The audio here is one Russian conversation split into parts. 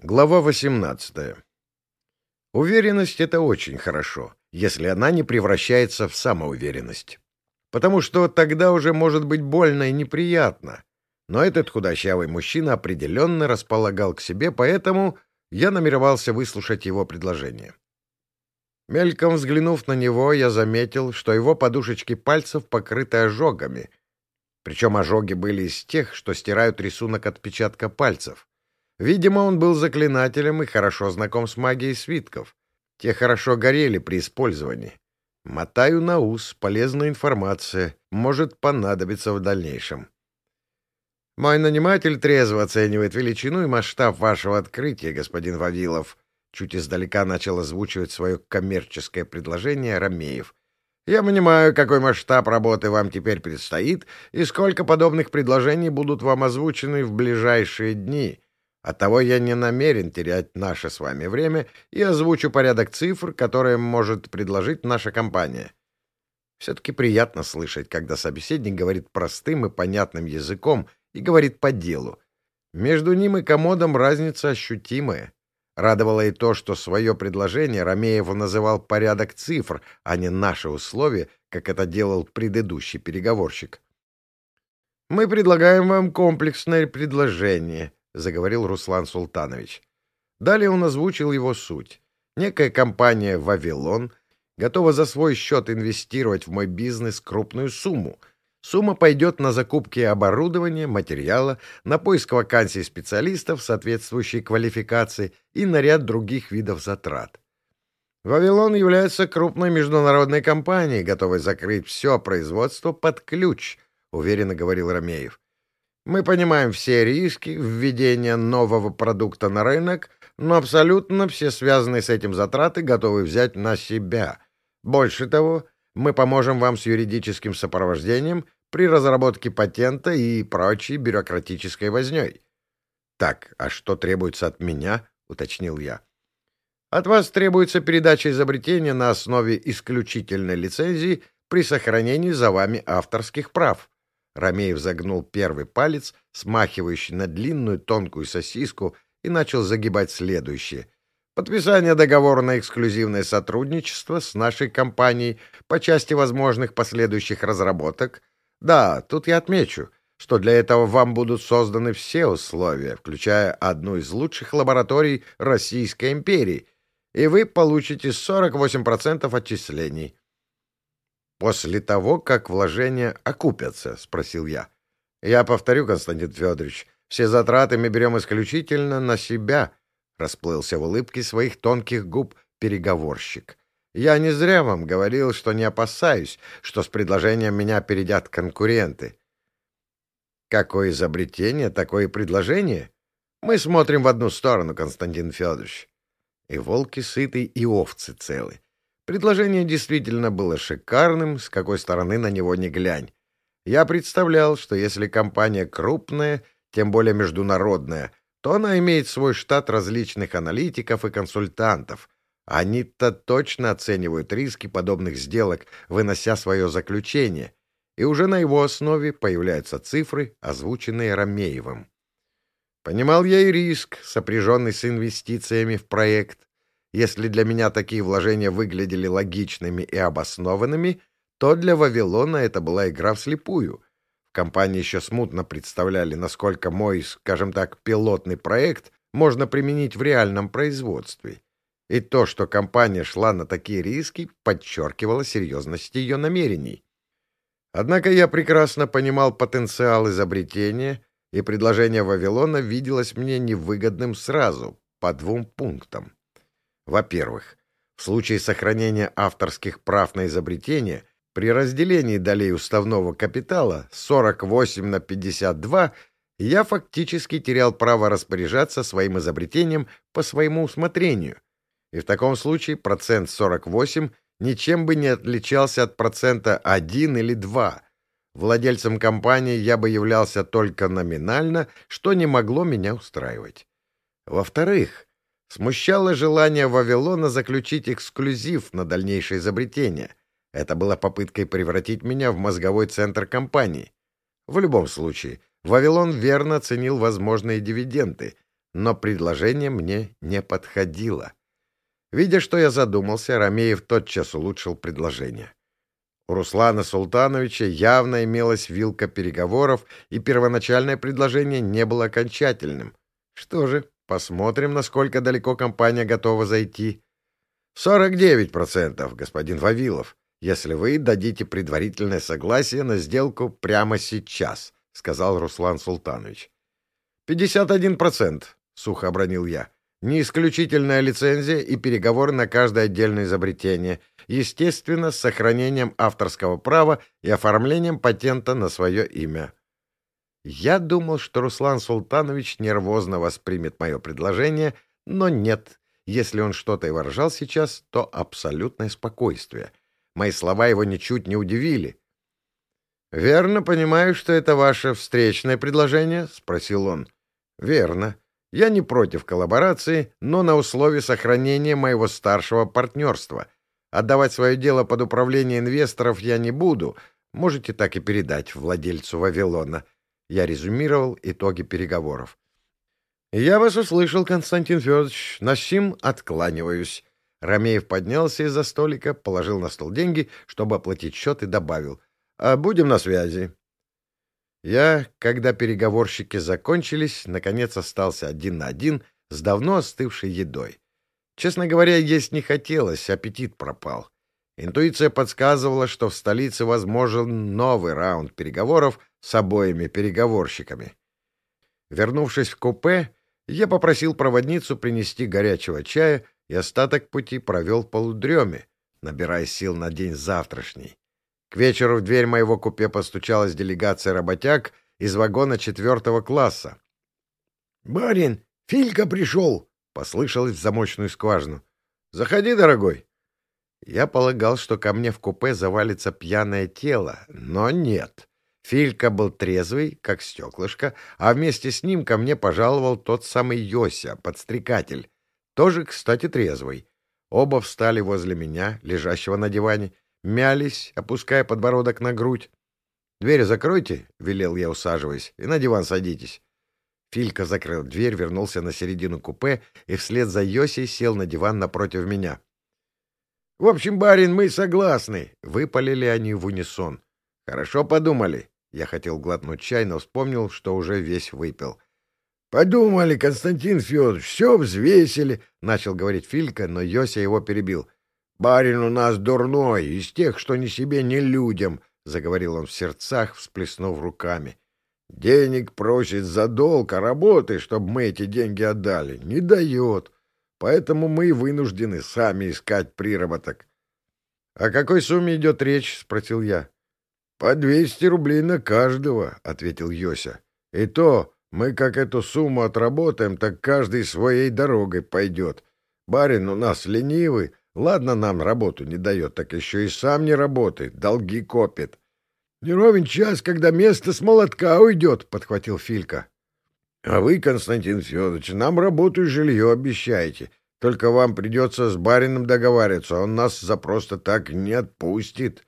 Глава 18. Уверенность — это очень хорошо, если она не превращается в самоуверенность. Потому что тогда уже может быть больно и неприятно. Но этот худощавый мужчина определенно располагал к себе, поэтому я намеревался выслушать его предложение. Мельком взглянув на него, я заметил, что его подушечки пальцев покрыты ожогами. Причем ожоги были из тех, что стирают рисунок отпечатка пальцев. Видимо, он был заклинателем и хорошо знаком с магией свитков. Те хорошо горели при использовании. Мотаю на ус, полезная информация, может понадобиться в дальнейшем. Мой наниматель трезво оценивает величину и масштаб вашего открытия, господин Вавилов. Чуть издалека начал озвучивать свое коммерческое предложение Ромеев. Я понимаю, какой масштаб работы вам теперь предстоит и сколько подобных предложений будут вам озвучены в ближайшие дни. Оттого я не намерен терять наше с вами время и озвучу порядок цифр, которые может предложить наша компания. Все-таки приятно слышать, когда собеседник говорит простым и понятным языком и говорит по делу. Между ним и комодом разница ощутимая. Радовало и то, что свое предложение Ромеев называл порядок цифр, а не наши условия, как это делал предыдущий переговорщик. «Мы предлагаем вам комплексное предложение», — заговорил Руслан Султанович. Далее он озвучил его суть. Некая компания «Вавилон» готова за свой счет инвестировать в мой бизнес крупную сумму. Сумма пойдет на закупки оборудования, материала, на поиск вакансий специалистов соответствующей квалификации и на ряд других видов затрат. «Вавилон» является крупной международной компанией, готовой закрыть все производство под ключ, — уверенно говорил Ромеев. Мы понимаем все риски введения нового продукта на рынок, но абсолютно все связанные с этим затраты готовы взять на себя. Больше того, мы поможем вам с юридическим сопровождением при разработке патента и прочей бюрократической вознёй. Так, а что требуется от меня? — уточнил я. От вас требуется передача изобретения на основе исключительной лицензии при сохранении за вами авторских прав. Ромеев загнул первый палец, смахивающий на длинную тонкую сосиску, и начал загибать следующее. Подписание договора на эксклюзивное сотрудничество с нашей компанией по части возможных последующих разработок. Да, тут я отмечу, что для этого вам будут созданы все условия, включая одну из лучших лабораторий Российской империи, и вы получите 48% отчислений. «После того, как вложения окупятся?» — спросил я. «Я повторю, Константин Федорович, все затраты мы берем исключительно на себя», — расплылся в улыбке своих тонких губ переговорщик. «Я не зря вам говорил, что не опасаюсь, что с предложением меня опередят конкуренты». «Какое изобретение, такое предложение?» «Мы смотрим в одну сторону, Константин Федорович. И волки сыты, и овцы целы. Предложение действительно было шикарным, с какой стороны на него не глянь. Я представлял, что если компания крупная, тем более международная, то она имеет свой штат различных аналитиков и консультантов. Они-то точно оценивают риски подобных сделок, вынося свое заключение, и уже на его основе появляются цифры, озвученные Ромеевым. Понимал я и риск, сопряженный с инвестициями в проект. Если для меня такие вложения выглядели логичными и обоснованными, то для Вавилона это была игра вслепую. В компании еще смутно представляли, насколько мой, скажем так, пилотный проект можно применить в реальном производстве. И то, что компания шла на такие риски, подчеркивало серьезность ее намерений. Однако я прекрасно понимал потенциал изобретения, и предложение Вавилона виделось мне невыгодным сразу, по двум пунктам. Во-первых, в случае сохранения авторских прав на изобретение при разделении долей уставного капитала 48 на 52 я фактически терял право распоряжаться своим изобретением по своему усмотрению. И в таком случае процент 48 ничем бы не отличался от процента 1 или 2. Владельцем компании я бы являлся только номинально, что не могло меня устраивать. Во-вторых, Смущало желание Вавилона заключить эксклюзив на дальнейшее изобретение. Это было попыткой превратить меня в мозговой центр компании. В любом случае, Вавилон верно оценил возможные дивиденды, но предложение мне не подходило. Видя, что я задумался, Ромеев тотчас улучшил предложение. У Руслана Султановича явно имелась вилка переговоров, и первоначальное предложение не было окончательным. Что же, посмотрим, насколько далеко компания готова зайти. Сорок девять процентов, господин Вавилов, если вы дадите предварительное согласие на сделку прямо сейчас, сказал Руслан Султанович. Пятьдесят один процент, сухо обронил я. Не исключительная лицензия и переговоры на каждое отдельное изобретение, естественно, с сохранением авторского права и оформлением патента на свое имя. Я думал, что Руслан Султанович нервозно воспримет мое предложение, но нет. Если он что-то и выражал сейчас, то абсолютное спокойствие. Мои слова его ничуть не удивили. «Верно понимаю, что это ваше встречное предложение?» — спросил он. «Верно. Я не против коллаборации, но на условии сохранения моего старшего партнерства. Отдавать свое дело под управление инвесторов я не буду. Можете так и передать владельцу Вавилона. Я резюмировал итоги переговоров. «Я вас услышал, Константин Федорович. На сим откланиваюсь». Ромеев поднялся из-за столика, положил на стол деньги, чтобы оплатить счет, и добавил. «А будем на связи». Я, когда переговорщики закончились, наконец остался один на один с давно остывшей едой. Честно говоря, есть не хотелось, аппетит пропал. Интуиция подсказывала, что в столице возможен новый раунд переговоров с обоими переговорщиками. Вернувшись в купе, я попросил проводницу принести горячего чая и остаток пути провел полудреме, набирая сил на день завтрашний. К вечеру в дверь моего купе постучалась делегация работяг из вагона четвертого класса. — Барин, Филька пришел! — послышалось в замочную скважину. — Заходи, дорогой. Я полагал, что ко мне в купе завалится пьяное тело, но нет. Филька был трезвый, как стеклышко, а вместе с ним ко мне пожаловал тот самый Йося, подстрекатель. Тоже, кстати, трезвый. Оба встали возле меня, лежащего на диване, мялись, опуская подбородок на грудь. «Дверь закройте», — велел я, усаживаясь, — «и на диван садитесь». Филька закрыл дверь, вернулся на середину купе и вслед за Йосей сел на диван напротив меня. «В общем, барин, мы согласны», — выпалили они в унисон. «Хорошо подумали». Я хотел глотнуть чай, но вспомнил, что уже весь выпил. «Подумали, Константин Федорович, все взвесили», — начал говорить Филька, но Йося его перебил. Барин у нас дурной, из тех, что ни себе, ни людям, — заговорил он в сердцах, всплеснув руками. Денег просит за долг, а работы, чтобы мы эти деньги отдали, не дает. Поэтому мы вынуждены сами искать приработок. — О какой сумме идет речь? — спросил я. — По двести рублей на каждого, — ответил Йося. — И то мы как эту сумму отработаем, так каждый своей дорогой пойдет. Барин у нас ленивый, Ладно, нам работу не дает, так еще и сам не работает, долги копит. — Не ровен час, когда место с молотка уйдет, — подхватил Филька. — А вы, Константин Федорович, нам работу и жилье обещаете. Только вам придется с барином договариваться, он нас за просто так не отпустит.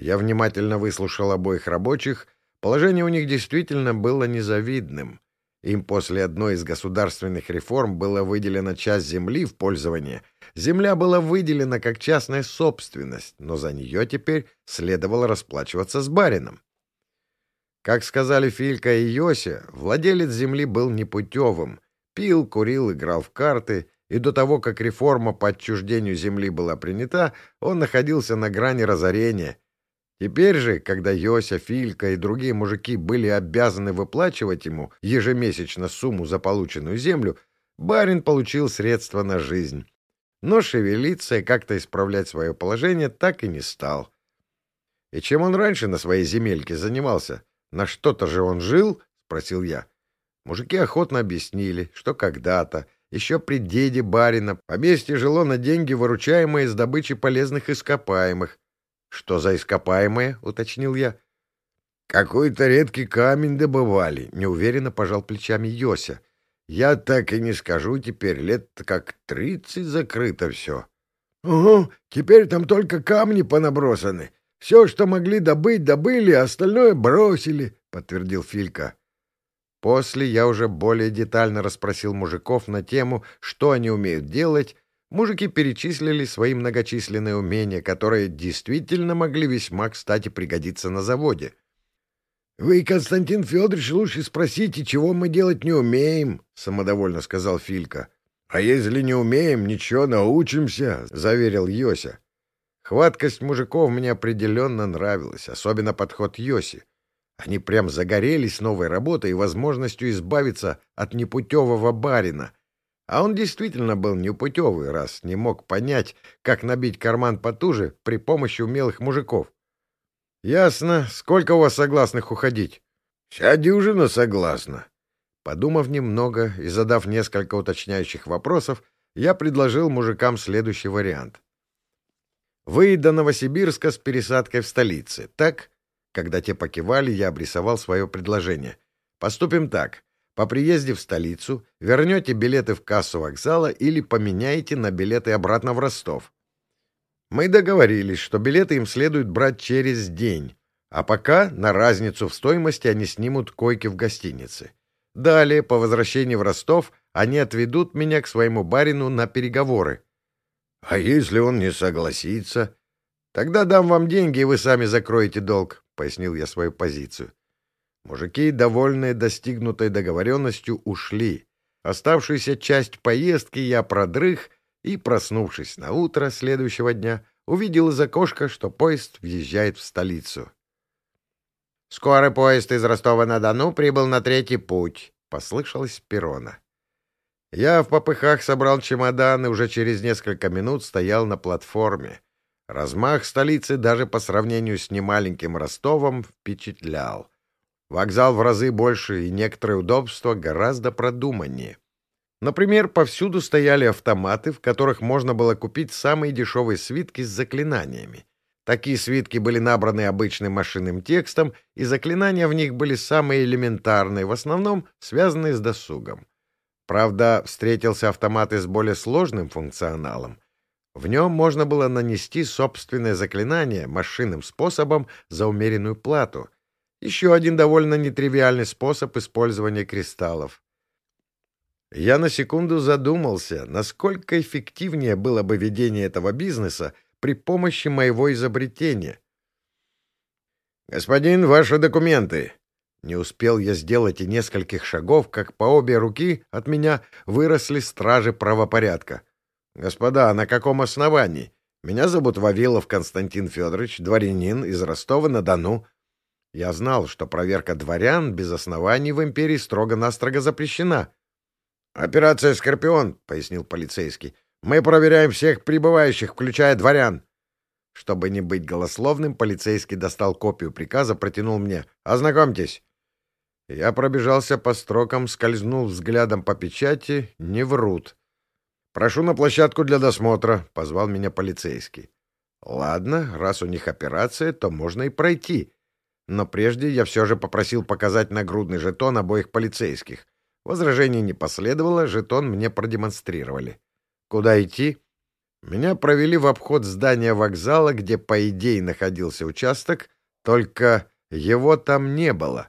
Я внимательно выслушал обоих рабочих. Положение у них действительно было незавидным. Им после одной из государственных реформ была выделена часть земли в пользование. Земля была выделена как частная собственность, но за нее теперь следовало расплачиваться с барином. Как сказали Филька и Йося, владелец земли был непутевым. Пил, курил, играл в карты, и до того, как реформа по отчуждению земли была принята, он находился на грани разорения — Теперь же, когда Йося, Филька и другие мужики были обязаны выплачивать ему ежемесячно сумму за полученную землю, барин получил средства на жизнь. Но шевелиться и как-то исправлять свое положение так и не стал. И чем он раньше на своей земельке занимался? На что-то же он жил? — спросил я. Мужики охотно объяснили, что когда-то, еще при деде барина, поместье жило на деньги, выручаемые из добычи полезных ископаемых, «Что за ископаемые?» — уточнил я. «Какой-то редкий камень добывали», — неуверенно пожал плечами Йося. «Я так и не скажу теперь, лет как тридцать закрыто все». «Угу, теперь там только камни понабросаны. Все, что могли добыть, добыли, а остальное бросили», — подтвердил Филька. После я уже более детально расспросил мужиков на тему, что они умеют делать. Мужики перечислили свои многочисленные умения, которые действительно могли весьма кстати пригодиться на заводе. — Вы, Константин Федорович, лучше спросите, чего мы делать не умеем, — самодовольно сказал Филька. — А если не умеем, ничего, научимся, — заверил Йося. Хваткость мужиков мне определенно нравилась, особенно подход Йоси. Они прям загорелись новой работой и возможностью избавиться от непутевого барина. А он действительно был непутевый, раз не мог понять, как набить карман потуже при помощи умелых мужиков. — Ясно. Сколько у вас согласных уходить? — Вся дюжина согласна. Подумав немного и задав несколько уточняющих вопросов, я предложил мужикам следующий вариант. Вы до Новосибирска с пересадкой в столице, так? Когда те покивали, я обрисовал свое предложение. Поступим так. По приезде в столицу вернете билеты в кассу вокзала или поменяете на билеты обратно в Ростов. Мы договорились, что билеты им следует брать через день, а пока на разницу в стоимости они снимут койки в гостинице. Далее, по возвращении в Ростов, они отведут меня к своему барину на переговоры. — А если он не согласится? — Тогда дам вам деньги, и вы сами закроете долг пояснил я свою позицию. Мужики, довольные достигнутой договоренностью, ушли. Оставшуюся часть поездки я продрых и, проснувшись на утро следующего дня, увидел из окошка, что поезд въезжает в столицу. «Скорый поезд из Ростова-на-Дону прибыл на третий путь», — послышалось перона. Я в попыхах собрал чемодан и уже через несколько минут стоял на платформе. Размах столицы даже по сравнению с немаленьким Ростовом впечатлял. Вокзал в разы больше и некоторые удобства гораздо продуманнее. Например, повсюду стояли автоматы, в которых можно было купить самые дешевые свитки с заклинаниями. Такие свитки были набраны обычным машинным текстом, и заклинания в них были самые элементарные, в основном связанные с досугом. Правда, встретился автомат и с более сложным функционалом — в нем можно было нанести собственное заклинание машинным способом за умеренную плату. Еще один довольно нетривиальный способ использования кристаллов. Я на секунду задумался, насколько эффективнее было бы ведение этого бизнеса при помощи моего изобретения. «Господин, ваши документы!» Не успел я сделать и нескольких шагов, как по обе руки от меня выросли стражи правопорядка — «Господа, на каком основании? Меня зовут Вавилов Константин Федорович, дворянин из Ростова-на-Дону». Я знал, что проверка дворян без оснований в империи строго-настрого запрещена. «Операция «Скорпион», — пояснил полицейский. «Мы проверяем всех прибывающих, включая дворян». Чтобы не быть голословным, полицейский достал копию приказа, протянул мне. «Ознакомьтесь». Я пробежался по строкам, скользнул взглядом по печати. Не врут. «Прошу на площадку для досмотра», — позвал меня полицейский. «Ладно, раз у них операция, то можно и пройти. Но прежде я все же попросил показать нагрудный жетон обоих полицейских. Возражений не последовало, жетон мне продемонстрировали. Куда идти?» Меня провели в обход здания вокзала, где, по идее, находился участок, только его там не было.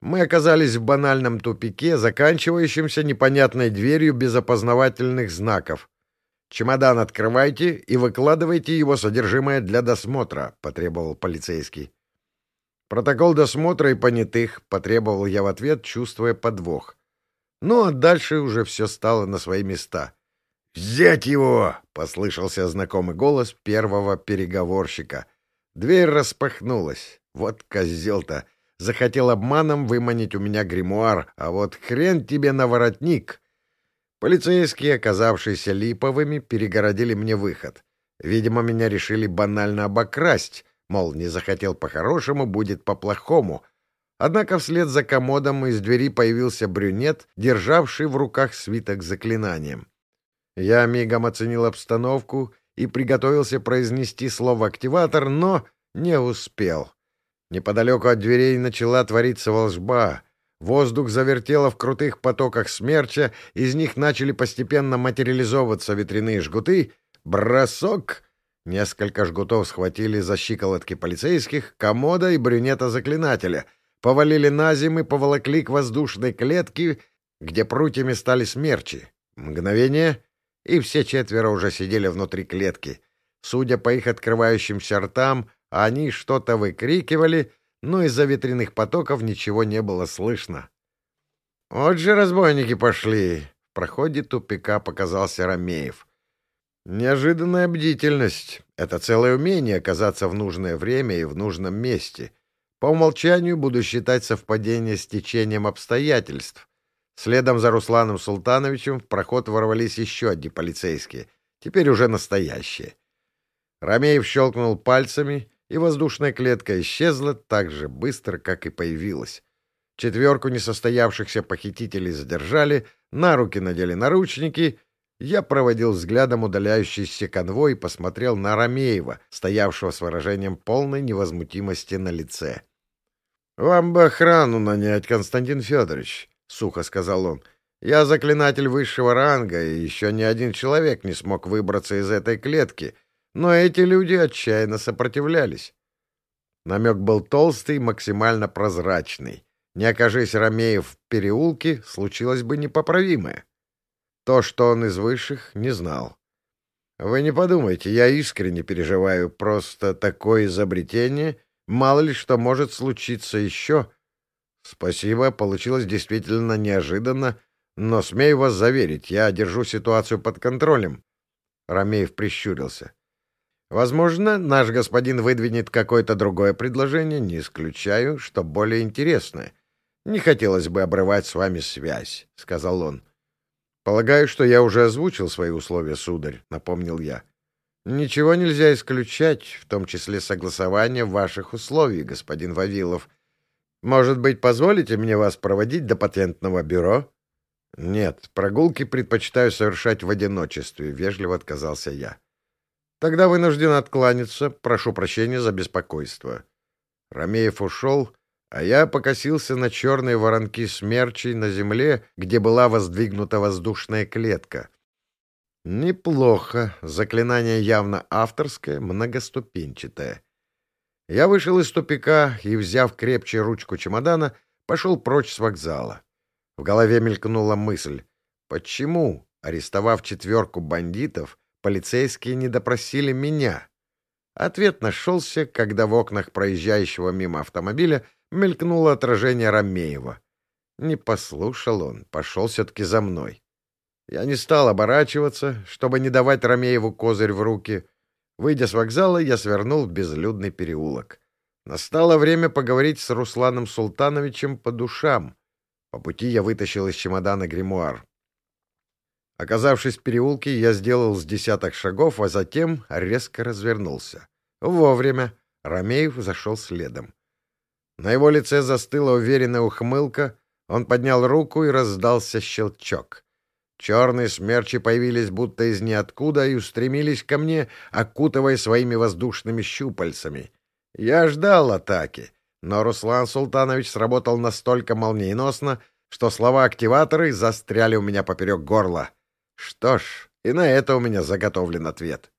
Мы оказались в банальном тупике, заканчивающемся непонятной дверью без опознавательных знаков. «Чемодан открывайте и выкладывайте его содержимое для досмотра», — потребовал полицейский. «Протокол досмотра и понятых», — потребовал я в ответ, чувствуя подвох. Ну, а дальше уже все стало на свои места. «Взять его!» — послышался знакомый голос первого переговорщика. Дверь распахнулась. Вот козел-то! захотел обманом выманить у меня гримуар, а вот хрен тебе на воротник. Полицейские, оказавшиеся липовыми, перегородили мне выход. Видимо, меня решили банально обокрасть, мол, не захотел по-хорошему, будет по-плохому. Однако вслед за комодом из двери появился брюнет, державший в руках свиток с заклинанием. Я мигом оценил обстановку и приготовился произнести слово «активатор», но не успел. Неподалеку от дверей начала твориться волжба. Воздух завертело в крутых потоках смерча, из них начали постепенно материализовываться ветряные жгуты. Бросок! Несколько жгутов схватили за щиколотки полицейских, комода и брюнета-заклинателя. повалили на зимы, поволокли к воздушной клетке, где прутьями стали смерчи. Мгновение, и все четверо уже сидели внутри клетки. Судя по их открывающимся ртам, они что-то выкрикивали, но из-за ветряных потоков ничего не было слышно. «Вот же разбойники пошли!» В проходе тупика показался Ромеев. «Неожиданная бдительность — это целое умение оказаться в нужное время и в нужном месте. По умолчанию буду считать совпадение с течением обстоятельств. Следом за Русланом Султановичем в проход ворвались еще одни полицейские, теперь уже настоящие. Ромеев щелкнул пальцами, и воздушная клетка исчезла так же быстро, как и появилась. Четверку несостоявшихся похитителей задержали, на руки надели наручники. Я проводил взглядом удаляющийся конвой и посмотрел на Ромеева, стоявшего с выражением полной невозмутимости на лице. — Вам бы охрану нанять, Константин Федорович, — сухо сказал он. — Я заклинатель высшего ранга, и еще ни один человек не смог выбраться из этой клетки, но эти люди отчаянно сопротивлялись. Намек был толстый, максимально прозрачный. Не окажись Ромеев в переулке, случилось бы непоправимое. То, что он из высших, не знал. Вы не подумайте, я искренне переживаю. Просто такое изобретение, мало ли что может случиться еще. Спасибо, получилось действительно неожиданно, но смею вас заверить, я держу ситуацию под контролем. Ромеев прищурился. Возможно, наш господин выдвинет какое-то другое предложение, не исключаю, что более интересное. Не хотелось бы обрывать с вами связь, — сказал он. — Полагаю, что я уже озвучил свои условия, сударь, — напомнил я. — Ничего нельзя исключать, в том числе согласование ваших условий, господин Вавилов. Может быть, позволите мне вас проводить до патентного бюро? — Нет, прогулки предпочитаю совершать в одиночестве, — вежливо отказался я. — Тогда вынужден откланяться. Прошу прощения за беспокойство. Ромеев ушел, — а я покосился на черные воронки смерчей на земле, где была воздвигнута воздушная клетка. Неплохо. Заклинание явно авторское, многоступенчатое. Я вышел из тупика и, взяв крепче ручку чемодана, пошел прочь с вокзала. В голове мелькнула мысль. Почему, арестовав четверку бандитов, полицейские не допросили меня? Ответ нашелся, когда в окнах проезжающего мимо автомобиля мелькнуло отражение Ромеева. Не послушал он, пошел все-таки за мной. Я не стал оборачиваться, чтобы не давать Ромееву козырь в руки. Выйдя с вокзала, я свернул в безлюдный переулок. Настало время поговорить с Русланом Султановичем по душам. По пути я вытащил из чемодана гримуар. Оказавшись в переулке, я сделал с десяток шагов, а затем резко развернулся. Вовремя. Ромеев зашел следом. На его лице застыла уверенная ухмылка, он поднял руку и раздался щелчок. Черные смерчи появились будто из ниоткуда и устремились ко мне, окутывая своими воздушными щупальцами. Я ждал атаки, но Руслан Султанович сработал настолько молниеносно, что слова-активаторы застряли у меня поперек горла. Что ж, и на это у меня заготовлен ответ.